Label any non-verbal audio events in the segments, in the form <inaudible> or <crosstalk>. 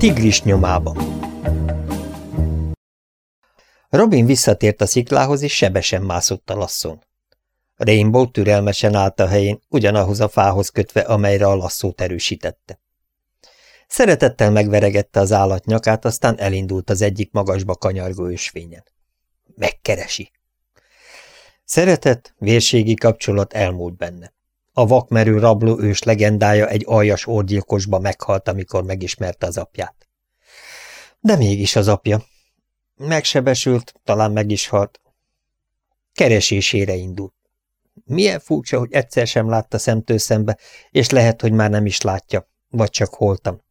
tigris nyomában Robin visszatért a sziklához, és sebesen mászott a lasszón. Rainbow türelmesen állt a helyén, ugyanahoz a fához kötve, amelyre a lasszót erősítette. Szeretettel megveregette az állat nyakát, aztán elindult az egyik magasba kanyargó ösvényen. Megkeresi. Szeretet, vérségi kapcsolat elmúlt benne. A vakmerő rabló ős legendája egy aljas orgyilkosba meghalt, amikor megismerte az apját. De mégis az apja. Megsebesült, talán meg is halt. Keresésére indult. Milyen furcsa, hogy egyszer sem látta szemtől szembe, és lehet, hogy már nem is látja, vagy csak holtam.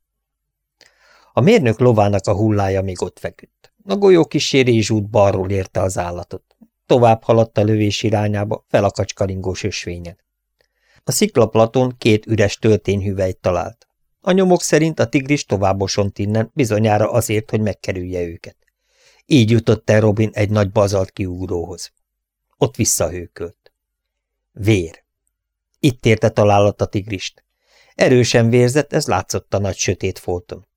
A mérnök lovának a hullája még ott feküdt. A golyó kíséri út balról érte az állatot. Tovább haladt a lövés irányába, fel a kacskaringós ösvényen. A sziklaplaton két üres töltényhüvelyt talált. A nyomok szerint a tigris továbbosont innen, bizonyára azért, hogy megkerülje őket. Így jutott el Robin egy nagy bazalt kiugróhoz. Ott visszahőkölt. Vér. Itt érte találat a tigrist. Erősen vérzett, ez látszott a nagy sötét folton.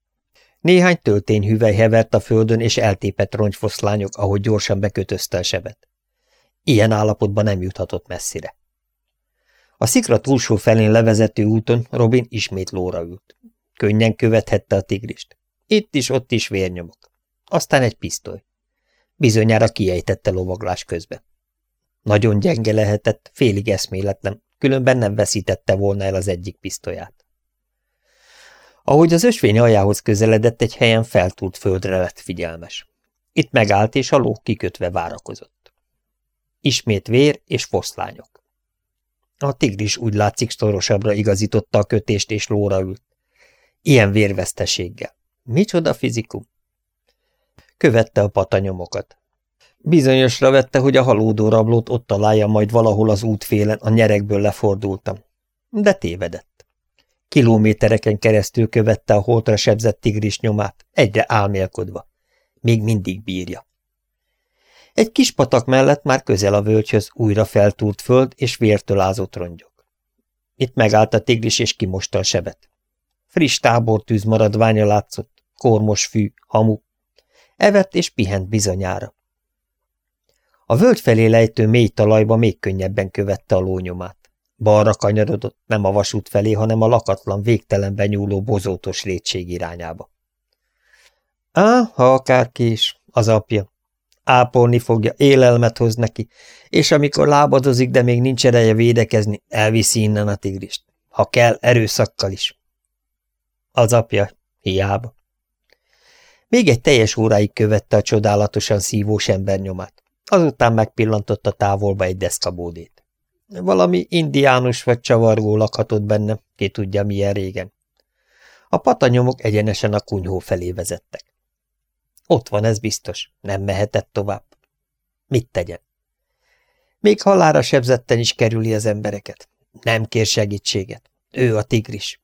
Néhány töltényhüvely hevert a földön, és eltépett rongyfoszlányok, ahogy gyorsan bekötözte a sebet. Ilyen állapotban nem juthatott messzire. A szikra túlsó felén levezető úton Robin ismét lóra ült. Könnyen követhette a tigrist. Itt is, ott is vérnyomok. Aztán egy pisztoly. Bizonyára kiejtette lovaglás közben. Nagyon gyenge lehetett, félig eszméletlen, különben nem veszítette volna el az egyik pisztolyát. Ahogy az ösvény aljához közeledett, egy helyen feltúlt földre lett figyelmes. Itt megállt, és a ló kikötve várakozott. Ismét vér és foszlányok. A tigris úgy látszik szorosabbra igazította a kötést, és lóra ült. Ilyen vérveszteséggel. Micsoda fizikum? Követte a patanyomokat. Bizonyosra vette, hogy a halódó rablót ott találja majd valahol az útfélen, a nyerekből lefordultam. De tévedett. Kilométereken keresztül követte a holtra sebzett tigris nyomát, egyre álmélkodva. Még mindig bírja. Egy kis patak mellett már közel a völgyhöz újra feltúrt föld és vértől ázott rongyok. Itt megállt a tigris és kimosta a sebet. Friss tábortűz maradványa látszott, kormos fű, hamu. Evett és pihent bizonyára. A völgy felé lejtő mély talajba még könnyebben követte a lónyomát. Balra kanyarodott, nem a vasút felé, hanem a lakatlan, végtelenben nyúló bozótos rétség irányába. Á, ha akárki is, az apja. Ápolni fogja, élelmet hoz neki, és amikor lábadozik, de még nincs ereje védekezni, elviszi innen a tigrist. Ha kell, erőszakkal is. Az apja, hiába. Még egy teljes óráig követte a csodálatosan szívós ember nyomát. Azután megpillantotta távolba egy deszkabódét. Valami indiánus vagy csavargó lakhatott benne, ki tudja milyen régen. A patanyomok egyenesen a kunyhó felé vezettek. Ott van, ez biztos, nem mehetett tovább. Mit tegyen? Még halára sebzetten is kerüli az embereket. Nem kér segítséget. Ő a tigris.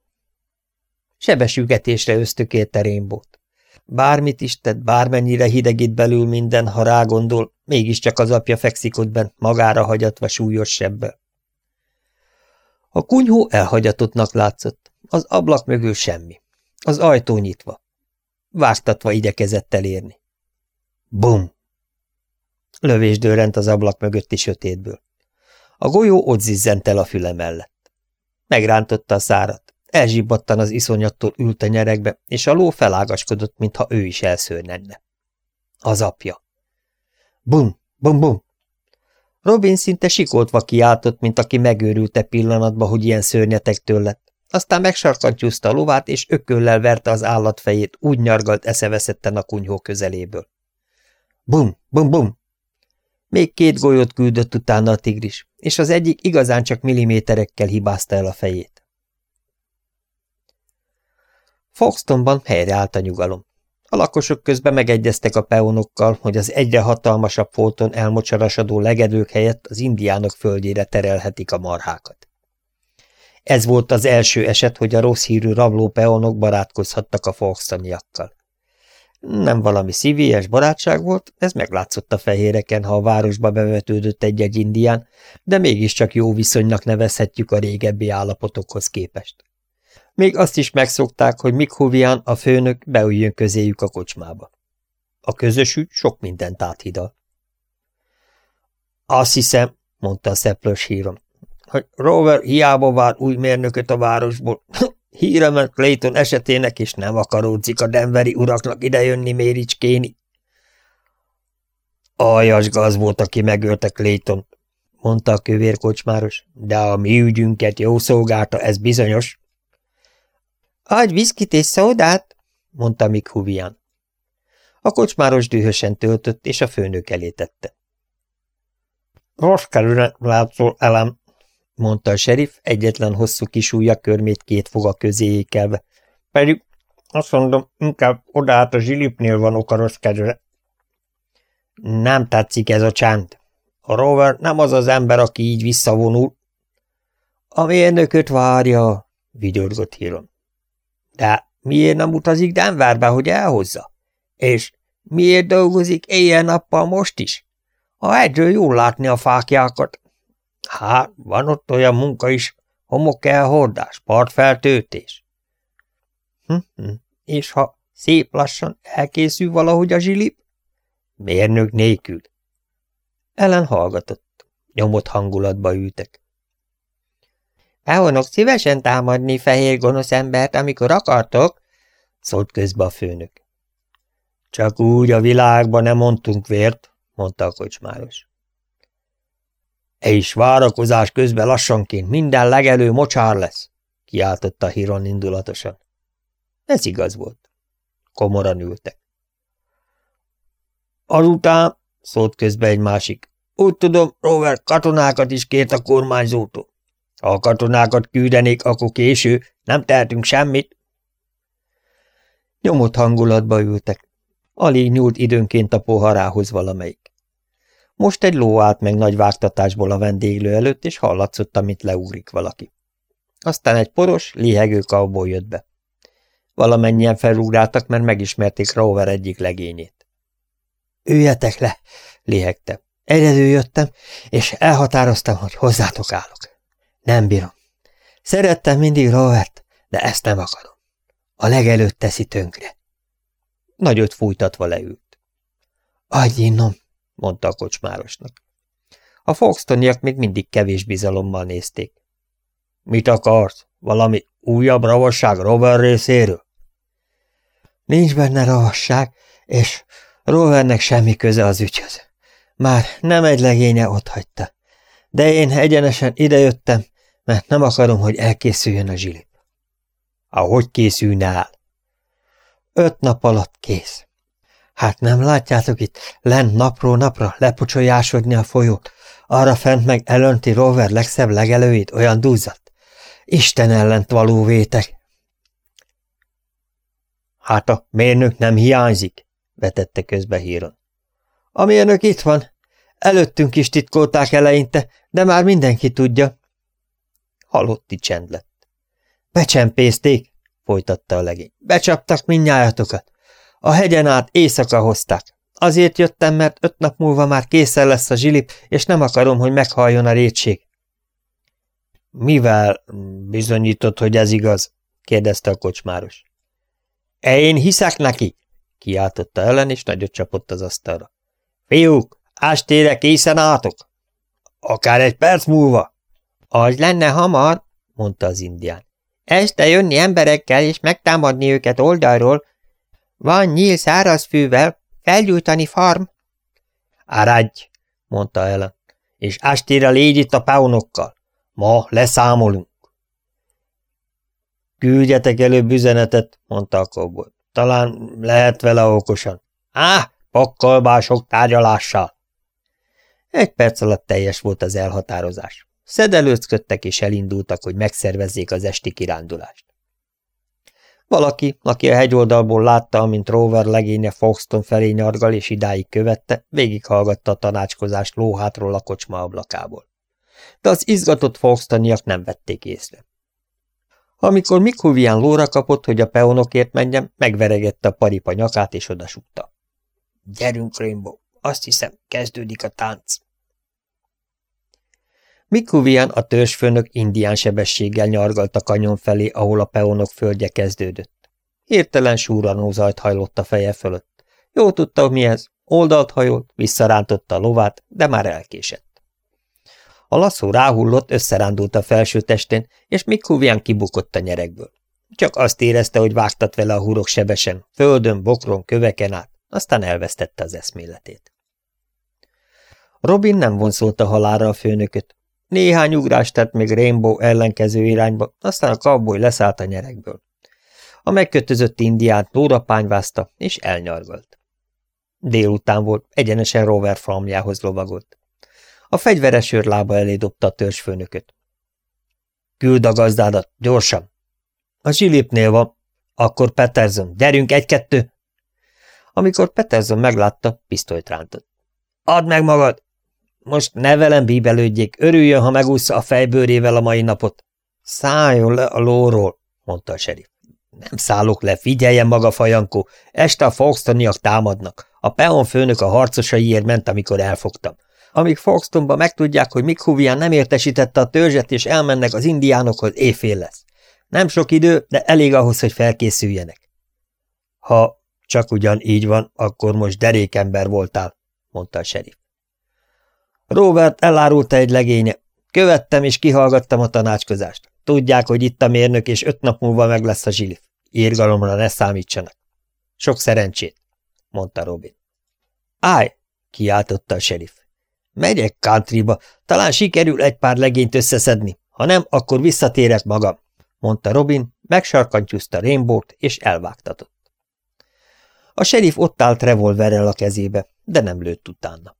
Sebesügetésre ösztökélte Rainbow-t. Bármit is tett, bármennyire hidegít belül minden, ha rágondol, mégiscsak az apja fekszik ott bent, magára hagyatva súlyos sebbel. A kunyhó elhagyatottnak látszott, az ablak mögül semmi. Az ajtó nyitva. Vártatva igyekezett elérni. Bum! Lövés dőrent az ablak mögötti sötétből. A golyó ott zizzent el a füle mellett. Megrántotta a szárat, elzsibbadtan az iszonyattól ült a nyerekbe, és a ló felágaskodott, mintha ő is elszörnenne. Az apja. Bum, bum, bum! Robin szinte sikoltva kiáltott, mint aki megőrülte pillanatba, hogy ilyen szörnyetektől lett. Aztán megsarkantyúzta a lovát, és ököllel verte az állatfejét, úgy nyargalt eszeveszetten a kunyhó közeléből. Bum, bum, bum! Még két golyót küldött utána a tigris, és az egyik igazán csak milliméterekkel hibázta el a fejét. Foxtonban helyreállt a nyugalom. A lakosok közben megegyeztek a peonokkal, hogy az egyre hatalmasabb folton elmocsarasadó legedők helyett az indiánok földjére terelhetik a marhákat. Ez volt az első eset, hogy a rossz hírű rabló peonok barátkozhattak a foxtoniakkal. Nem valami szívélyes barátság volt, ez meglátszott a fehéreken, ha a városba bevetődött egy-egy indián, de mégiscsak jó viszonynak nevezhetjük a régebbi állapotokhoz képest. Még azt is megszokták, hogy Mick Huvian, a főnök, beüljön közéjük a kocsmába. A közös sok mindent áthidal. Azt hiszem, mondta a szeplős hírom, hogy Rover hiába vár új mérnököt a városból. <clears throat> Híre ment Clayton esetének, és nem akaródzik a denveri uraknak idejönni méricskéni. Aljas gaz volt, aki megölte Clayton, mondta a kövér de a mi ügyünket jó szolgálta, ez bizonyos. Adj viszkit és szódát, mondta Mick Huvian. A kocsmáros dühösen töltött, és a főnök elé tette. Rossz kerülne látszol elem, mondta a serif, egyetlen hosszú kisúlya körmét két foga közé ékelve. Pedig azt mondom, inkább odaát a zsilipnél van oka rossz kedvre. Nem tetszik ez a csánt. A rover nem az az ember, aki így visszavonul. A mérnököt várja, vigyorgott hírom. De miért nem utazik Denverbe, hogy elhozza? És miért dolgozik éjjel-nappal most is? Ha egyről jól látni a fákjákat. Hát, van ott olyan munka is, homok elhordás, partfeltöltés. Hm -hm. És ha szép lassan elkészül valahogy a zsilip? Mérnök nélkül. Ellen hallgatott. Nyomott hangulatba ültek. Elvonok szívesen támadni fehér gonosz embert, amikor akartok, szólt közbe a főnök. Csak úgy a világban nem mondtunk vért, mondta a kocsmáros. És várakozás közben lassanként minden legelő mocsár lesz, kiáltotta Hiron indulatosan. Ez igaz volt. Komoran ültek. Azután, szólt közbe egy másik, úgy tudom, Robert katonákat is kért a kormányzótól. Ha a katonákat küldenék, akkor késő, nem tehetünk semmit. Nyomott hangulatba ültek. Alig nyúlt időnként a poharához valamelyik. Most egy ló állt meg nagy vágtatásból a vendéglő előtt, és hallatszott, amit leúrik valaki. Aztán egy poros, lihegő kauból jött be. Valamennyien felugráltak, mert megismerték Rover egyik legényét. – Üljetek le! – lihegte. – Egyedül jöttem, és elhatároztam, hogy hozzátok állok. Nem bírom. Szerettem mindig Rovert, de ezt nem akarom. A legelőtt teszi tönkre. Nagyot fújtatva leült. Adj innom, mondta a kocsmárosnak. A Foxtoniak még mindig kevés bizalommal nézték. Mit akarsz? Valami újabb ravasság Rover részéről? Nincs benne ravasság, és Rovernek semmi köze az ügyhöz. Már nem egy legénye hagyta. De én egyenesen idejöttem, mert nem akarom, hogy elkészüljön a zsilip. Ahogy készülne el? Öt nap alatt kész. Hát nem látjátok itt lent napról napra lepocsolyásodni a folyót, arra fent meg elönti rover legszebb legelőit, olyan dúzzat. Isten ellent való vétek. Hát a mérnök nem hiányzik, vetette közbe híron. A mérnök itt van. Előttünk is titkolták eleinte, de már mindenki tudja. Halotti csend lett. Becsempészték, folytatta a legény. Becsaptak mindnyájatokat. A hegyen át éjszaka hozták. Azért jöttem, mert öt nap múlva már készen lesz a zsilip, és nem akarom, hogy meghalljon a rétség. Mivel bizonyított, hogy ez igaz? kérdezte a kocsmáros. Én hiszek neki, kiáltotta ellen, és nagyot csapott az asztalra. Fiúk, ástére készen álltok? Akár egy perc múlva. Az lenne hamar, mondta az indián. Este jönni emberekkel és megtámadni őket oldalról, van nyíl szárazfűvel, felgyújtani farm. Áradj, mondta Ellen, és estére légy itt a paunokkal. Ma leszámolunk. Küldjetek előbb üzenetet, mondta a kóbor. Talán lehet vele okosan. Á, pakkalbások tárgyalással. Egy perc alatt teljes volt az elhatározás. Szedelőcködtek és elindultak, hogy megszervezzék az esti kirándulást. Valaki, aki a hegyoldalból látta, amint Rover legénye Foxton felé nyargal és idáig követte, végighallgatta a tanácskozást lóhátról a kocsma ablakából. De az izgatott Foxtoniak nem vették észre. Amikor Mikuvian lóra kapott, hogy a peonokért menjen, megveregette a paripa nyakát és odasukta. – Gyerünk, Rainbow! Azt hiszem, kezdődik a tánc. Mikuvian a törzsfőnök indián sebességgel nyargalt a kanyon felé, ahol a peonok földje kezdődött. Hirtelen súranó zajt hajlott a feje fölött. Jó tudta, mi ez. Oldalt hajolt, visszarántotta a lovát, de már elkésett. A lasszó ráhullott, összerándult a felső testén, és Mikuvian kibukott a nyerekből. Csak azt érezte, hogy vágtat vele a hurok sebesen, földön, bokron, köveken át, aztán elvesztette az eszméletét. Robin nem vonszolta halára a főnököt. Néhány ugrást tett még Rainbow ellenkező irányba, aztán a cowboy leszállt a nyerekből. A megkötözött indiát lórapányvázta, és elnyargalt. Délután volt, egyenesen Rover farmjához lovagolt. A fegyveres lába elé dobta a törzsfőnököt. Küld a gazdádat, gyorsan! A zsilipnél van. Akkor Peterson, gyerünk egy-kettő! Amikor Peterson meglátta, pisztolyt rántott. Add meg magad! Most ne velem bíbelődjék, örüljön, ha megúszza a fejbőrével a mai napot. Szálljon le a lóról, mondta a serif. Nem szállok le, figyeljen maga, fajankó, este a Foxtoniak támadnak. A peon főnök a harcosaiért ment, amikor elfogtam. Amíg Foxtonba megtudják, hogy Mikhuvian nem értesítette a törzset, és elmennek az indiánokhoz, éjfél lesz. Nem sok idő, de elég ahhoz, hogy felkészüljenek. Ha csak ugyan így van, akkor most derékember voltál, mondta a serif. Robert elárulta egy legénye. Követtem és kihallgattam a tanácskozást. Tudják, hogy itt a mérnök, és öt nap múlva meg lesz a zsilif. Írgalomra ne számítsanak. Sok szerencsét, mondta Robin. Állj, kiáltotta a serif. Megyek countryba, talán sikerül egy pár legényt összeszedni, ha nem, akkor visszatérek magam, mondta Robin, megsarkantyúzta Rainbow-t és elvágtatott. A serif ott állt revolverrel a kezébe, de nem lőtt utána.